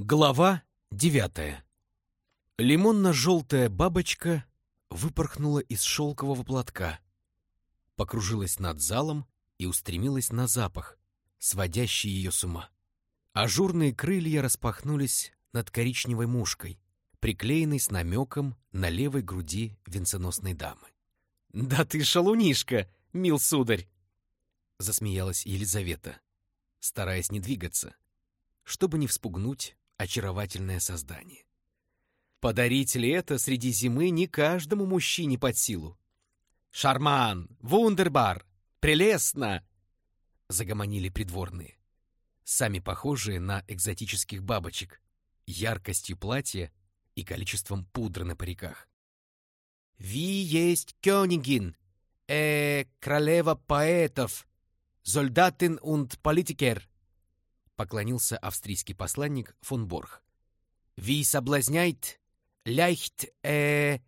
Глава девятая. Лимонно-желтая бабочка выпорхнула из шелкового платка, покружилась над залом и устремилась на запах, сводящий ее с ума. Ажурные крылья распахнулись над коричневой мушкой, приклеенной с намеком на левой груди венценосной дамы. «Да ты шалунишка, мил сударь!» — засмеялась Елизавета, стараясь не двигаться, чтобы не вспугнуть очаровательное создание. Подарить ли это среди зимы не каждому мужчине под силу? «Шарман! Вундербар! Прелестно!» — загомонили придворные, сами похожие на экзотических бабочек, яркостью платья и количеством пудры на париках. «Ви есть Кёнигин, э, королева поэтов, Зольдатин und политикер», поклонился австрийский посланник фон Борх. «Ви соблазняет leicht, э,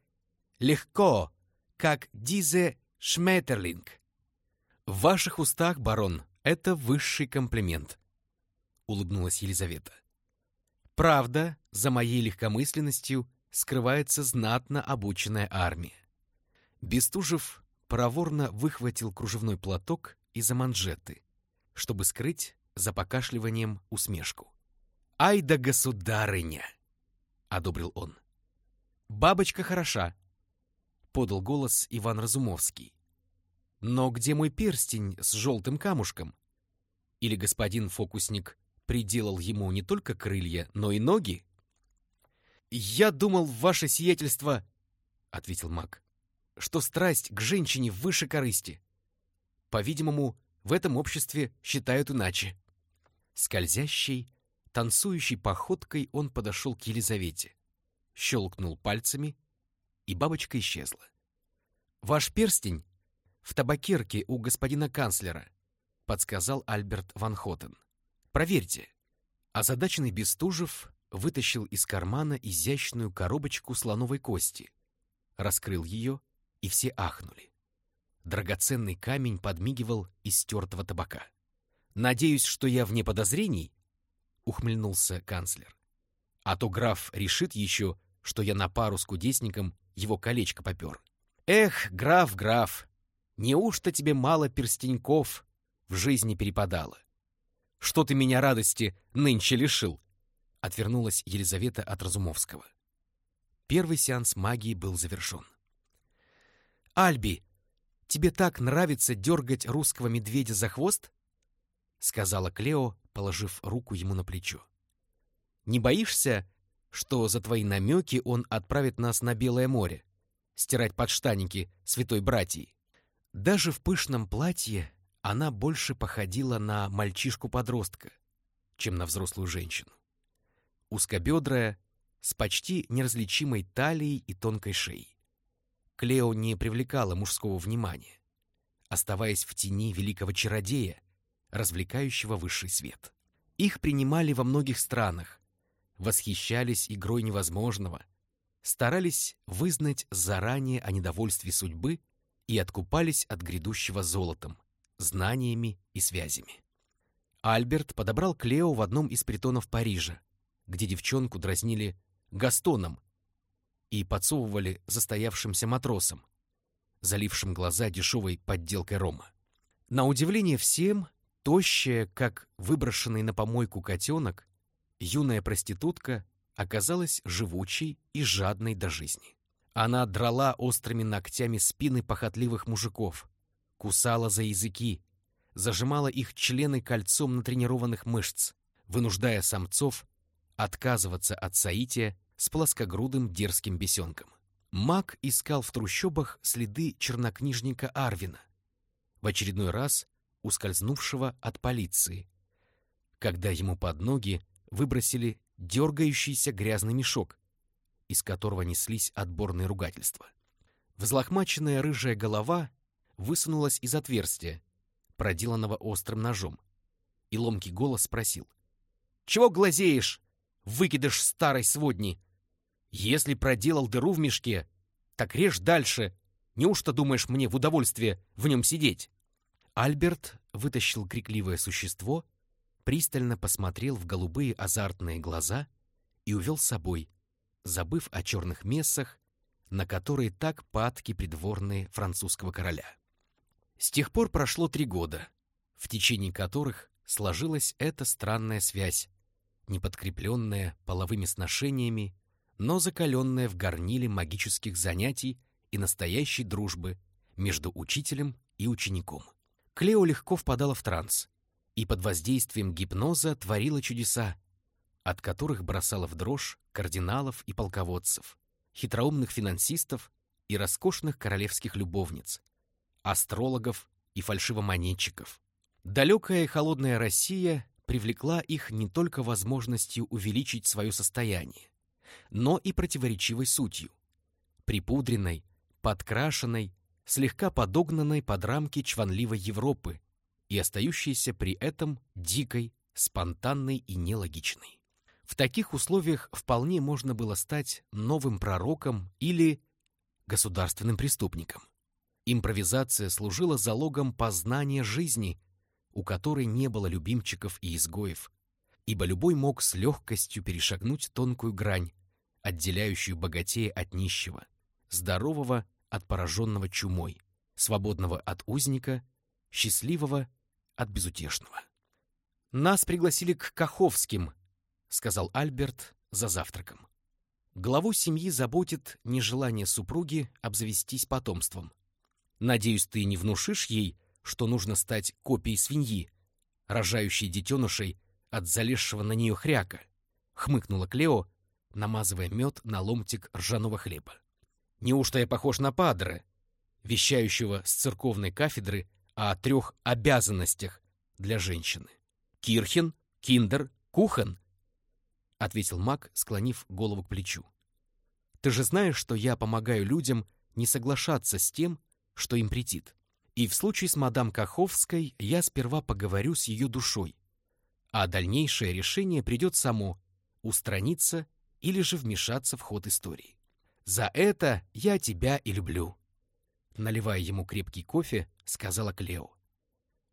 легко, как дизе Шметерлинг». «В ваших устах, барон, это высший комплимент», — улыбнулась Елизавета. «Правда, за моей легкомысленностью скрывается знатно обученная армия». Бестужев проворно выхватил кружевной платок из-за манжеты, чтобы скрыть за покашливанием усмешку. «Ай да государыня!» — одобрил он. «Бабочка хороша», — подал голос Иван Разумовский. «Но где мой перстень с желтым камушком? Или господин фокусник приделал ему не только крылья, но и ноги?» «Я думал, ваше сиятельство», — ответил маг, — «что страсть к женщине выше корысти. По-видимому, в этом обществе считают иначе». Скользящей, танцующей походкой он подошел к Елизавете, щелкнул пальцами, и бабочка исчезла. «Ваш перстень в табакерке у господина канцлера», — подсказал Альберт Ван Хотен. «Проверьте». Озадаченный Бестужев вытащил из кармана изящную коробочку слоновой кости, раскрыл ее, и все ахнули. Драгоценный камень подмигивал из стертого табака. «Надеюсь, что я вне подозрений?» — ухмыльнулся канцлер. «А то граф решит еще, что я на пару с кудесником его колечко попер. Эх, граф, граф, неужто тебе мало перстеньков в жизни перепадало? Что ты меня радости нынче лишил?» Отвернулась Елизавета от Разумовского. Первый сеанс магии был завершен. «Альби, тебе так нравится дергать русского медведя за хвост?» — сказала Клео, положив руку ему на плечо. «Не боишься, что за твои намеки он отправит нас на Белое море, стирать подштанники святой братьей?» Даже в пышном платье она больше походила на мальчишку-подростка, чем на взрослую женщину. Узкобедрая, с почти неразличимой талией и тонкой шеей. Клео не привлекала мужского внимания, оставаясь в тени великого чародея, развлекающего высший свет. Их принимали во многих странах, восхищались игрой невозможного, старались вызнать заранее о недовольстве судьбы и откупались от грядущего золотом, знаниями и связями. Альберт подобрал Клео в одном из притонов Парижа, где девчонку дразнили Гастоном и подсовывали застоявшимся матросам, залившим глаза дешевой подделкой рома. На удивление всем, Тощая, как выброшенный на помойку котенок, юная проститутка оказалась живучей и жадной до жизни. Она драла острыми ногтями спины похотливых мужиков, кусала за языки, зажимала их члены кольцом натренированных мышц, вынуждая самцов отказываться от соития с плоскогрудым дерзким бесенком. Маг искал в трущобах следы чернокнижника Арвина. В очередной раз ускользнувшего от полиции, когда ему под ноги выбросили дергающийся грязный мешок, из которого неслись отборные ругательства. Взлохмаченная рыжая голова высунулась из отверстия, проделанного острым ножом, и ломкий голос спросил. «Чего глазеешь, выкидыш старой сводни? Если проделал дыру в мешке, так режь дальше. Неужто думаешь мне в удовольствие в нем сидеть?» Альберт вытащил крикливое существо, пристально посмотрел в голубые азартные глаза и увел с собой, забыв о черных мессах, на которые так падки придворные французского короля. С тех пор прошло три года, в течение которых сложилась эта странная связь, не подкрепленная половыми сношениями, но закаленная в горниле магических занятий и настоящей дружбы между учителем и учеником. Клео легко впадала в транс и под воздействием гипноза творила чудеса, от которых бросала в дрожь кардиналов и полководцев, хитроумных финансистов и роскошных королевских любовниц, астрологов и фальшивомонетчиков. Далекая и холодная Россия привлекла их не только возможностью увеличить свое состояние, но и противоречивой сутью, припудренной, подкрашенной, слегка подогнанной под рамки чванливой Европы и остающейся при этом дикой, спонтанной и нелогичной. В таких условиях вполне можно было стать новым пророком или государственным преступником. Импровизация служила залогом познания жизни, у которой не было любимчиков и изгоев, ибо любой мог с легкостью перешагнуть тонкую грань, отделяющую богатея от нищего, здорового от пораженного чумой, свободного от узника, счастливого от безутешного. Нас пригласили к Каховским, — сказал Альберт за завтраком. Главу семьи заботит нежелание супруги обзавестись потомством. Надеюсь, ты не внушишь ей, что нужно стать копией свиньи, рожающей детенышей от залезшего на нее хряка, — хмыкнула Клео, намазывая мед на ломтик ржаного хлеба. Неужто я похож на падре, вещающего с церковной кафедры о трех обязанностях для женщины? Кирхен, киндер, кухен — ответил маг, склонив голову к плечу. «Ты же знаешь, что я помогаю людям не соглашаться с тем, что им претит. И в случае с мадам Каховской я сперва поговорю с ее душой, а дальнейшее решение придет само — устраниться или же вмешаться в ход истории. За это я тебя и люблю». Наливая ему крепкий кофе, сказала Клео.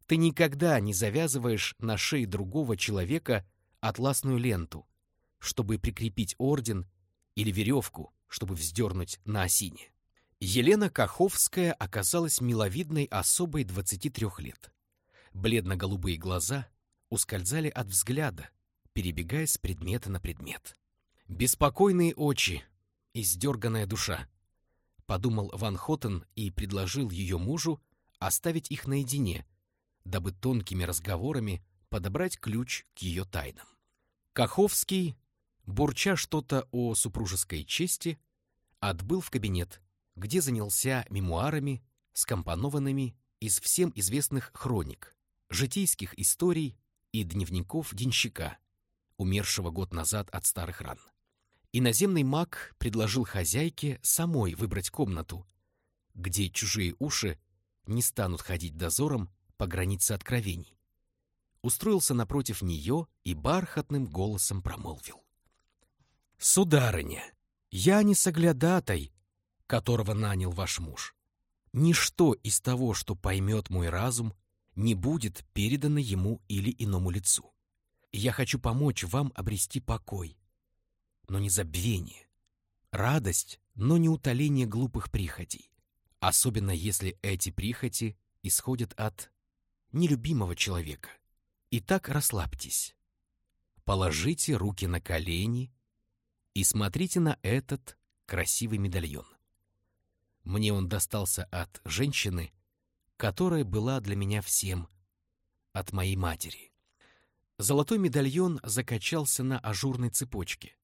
«Ты никогда не завязываешь на шее другого человека атласную ленту, чтобы прикрепить орден, или веревку, чтобы вздернуть на осине. Елена Каховская оказалась миловидной особой 23 лет. Бледно-голубые глаза ускользали от взгляда, перебегая с предмета на предмет. «Беспокойные очи, издерганная душа», — подумал Ван Хоттен и предложил ее мужу оставить их наедине, дабы тонкими разговорами подобрать ключ к ее тайнам. Каховский бурча что-то о супружеской чести, отбыл в кабинет, где занялся мемуарами, скомпонованными из всем известных хроник, житейских историй и дневников денщика, умершего год назад от старых ран. Иноземный маг предложил хозяйке самой выбрать комнату, где чужие уши не станут ходить дозором по границе откровений. Устроился напротив нее и бархатным голосом промолвил. «Сударыня, я не соглядатай, которого нанял ваш муж. Ничто из того, что поймет мой разум, не будет передано ему или иному лицу. Я хочу помочь вам обрести покой, но не забвение, радость, но не утоление глупых прихотей, особенно если эти прихоти исходят от нелюбимого человека. Итак, расслабьтесь. Положите руки на колени и смотрите на этот красивый медальон. Мне он достался от женщины, которая была для меня всем, от моей матери. Золотой медальон закачался на ажурной цепочке,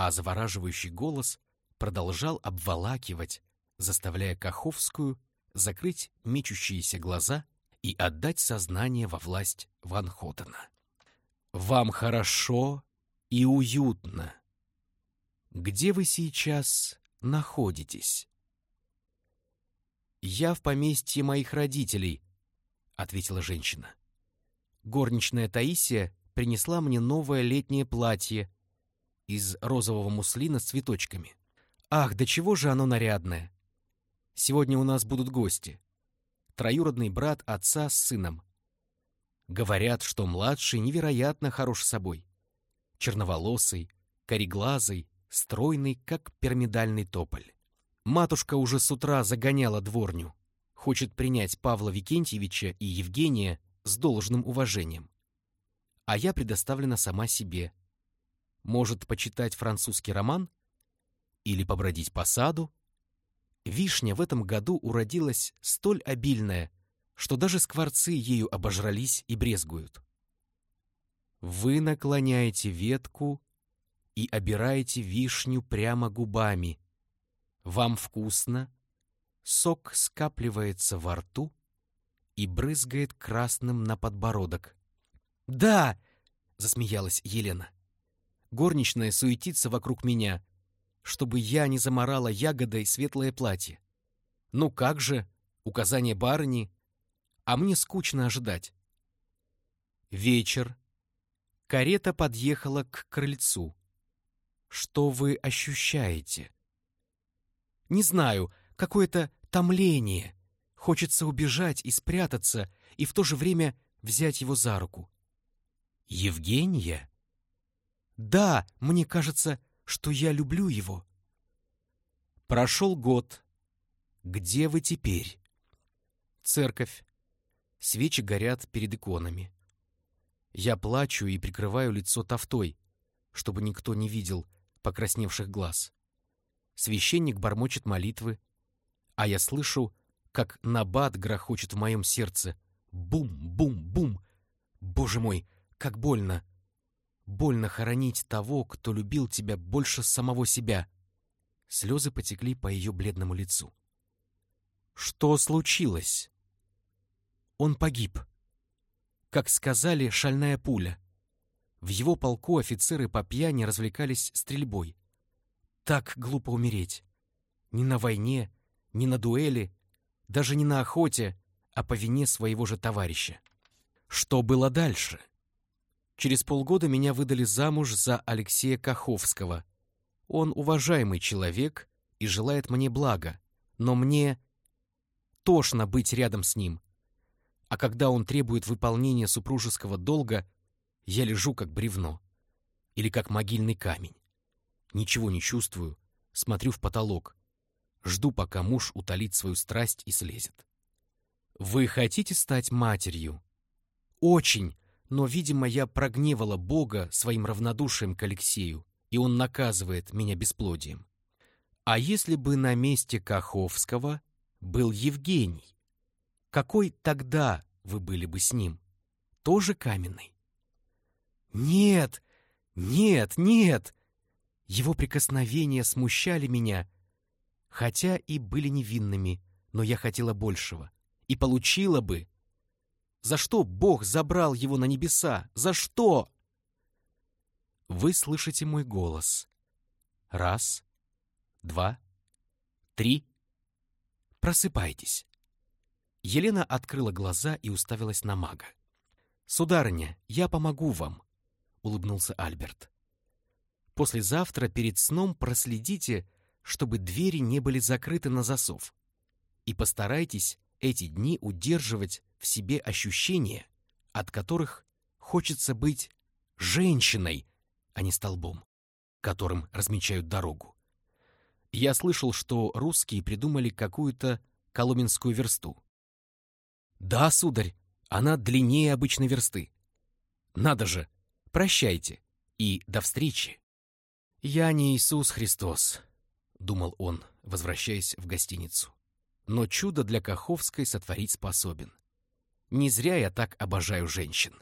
а завораживающий голос продолжал обволакивать, заставляя Каховскую закрыть мечущиеся глаза и отдать сознание во власть Ван Хоттена. «Вам хорошо и уютно», где вы сейчас находитесь? Я в поместье моих родителей, ответила женщина. Горничная Таисия принесла мне новое летнее платье из розового муслина с цветочками. Ах, да чего же оно нарядное! Сегодня у нас будут гости. Троюродный брат отца с сыном. Говорят, что младший невероятно хорош собой. Черноволосый, кореглазый, стройный, как пирамидальный тополь. Матушка уже с утра загоняла дворню, хочет принять Павла Викентьевича и Евгения с должным уважением. А я предоставлена сама себе. Может, почитать французский роман? Или побродить по саду? Вишня в этом году уродилась столь обильная, что даже скворцы ею обожрались и брезгуют. Вы наклоняете ветку и обираете вишню прямо губами. Вам вкусно, сок скапливается во рту и брызгает красным на подбородок. «Да!» — засмеялась Елена. Горничная суетится вокруг меня, чтобы я не заморала ягодой светлое платье. Ну как же, указание барыни, а мне скучно ожидать. Вечер. Карета подъехала к крыльцу. Что вы ощущаете? Не знаю, какое-то томление. Хочется убежать и спрятаться, и в то же время взять его за руку. Евгения? Да, мне кажется, что я люблю его. Прошел год. Где вы теперь? Церковь. Свечи горят перед иконами. Я плачу и прикрываю лицо тафтой, чтобы никто не видел покрасневших глаз. Священник бормочет молитвы, а я слышу, как набат грохочет в моем сердце. Бум-бум-бум! Боже мой, как больно! Больно хоронить того, кто любил тебя больше самого себя. Слезы потекли по ее бледному лицу. Что случилось? Он погиб. Как сказали, шальная пуля. В его полку офицеры по пьяни развлекались стрельбой. Так глупо умереть. Ни на войне, ни на дуэли, даже не на охоте, а по вине своего же товарища. Что было дальше? Через полгода меня выдали замуж за Алексея Каховского. Он уважаемый человек и желает мне блага, но мне тошно быть рядом с ним. А когда он требует выполнения супружеского долга, я лежу как бревно или как могильный камень. Ничего не чувствую, смотрю в потолок, жду, пока муж утолит свою страсть и слезет. Вы хотите стать матерью? Очень, но, видимо, я прогневала Бога своим равнодушием к Алексею, и он наказывает меня бесплодием. А если бы на месте Каховского был Евгений? Какой тогда вы были бы с ним? Тоже каменный? Нет, нет, нет! Его прикосновения смущали меня, хотя и были невинными, но я хотела большего. И получила бы, за что Бог забрал его на небеса? За что? Вы слышите мой голос. Раз, два, три. Просыпайтесь. Елена открыла глаза и уставилась на мага. «Сударыня, я помогу вам», — улыбнулся Альберт. «Послезавтра перед сном проследите, чтобы двери не были закрыты на засов, и постарайтесь эти дни удерживать в себе ощущения, от которых хочется быть женщиной, а не столбом, которым размечают дорогу. Я слышал, что русские придумали какую-то коломенскую версту. Да, сударь, она длиннее обычной версты. Надо же, прощайте и до встречи. Я не Иисус Христос, думал он, возвращаясь в гостиницу. Но чудо для Каховской сотворить способен. Не зря я так обожаю женщин.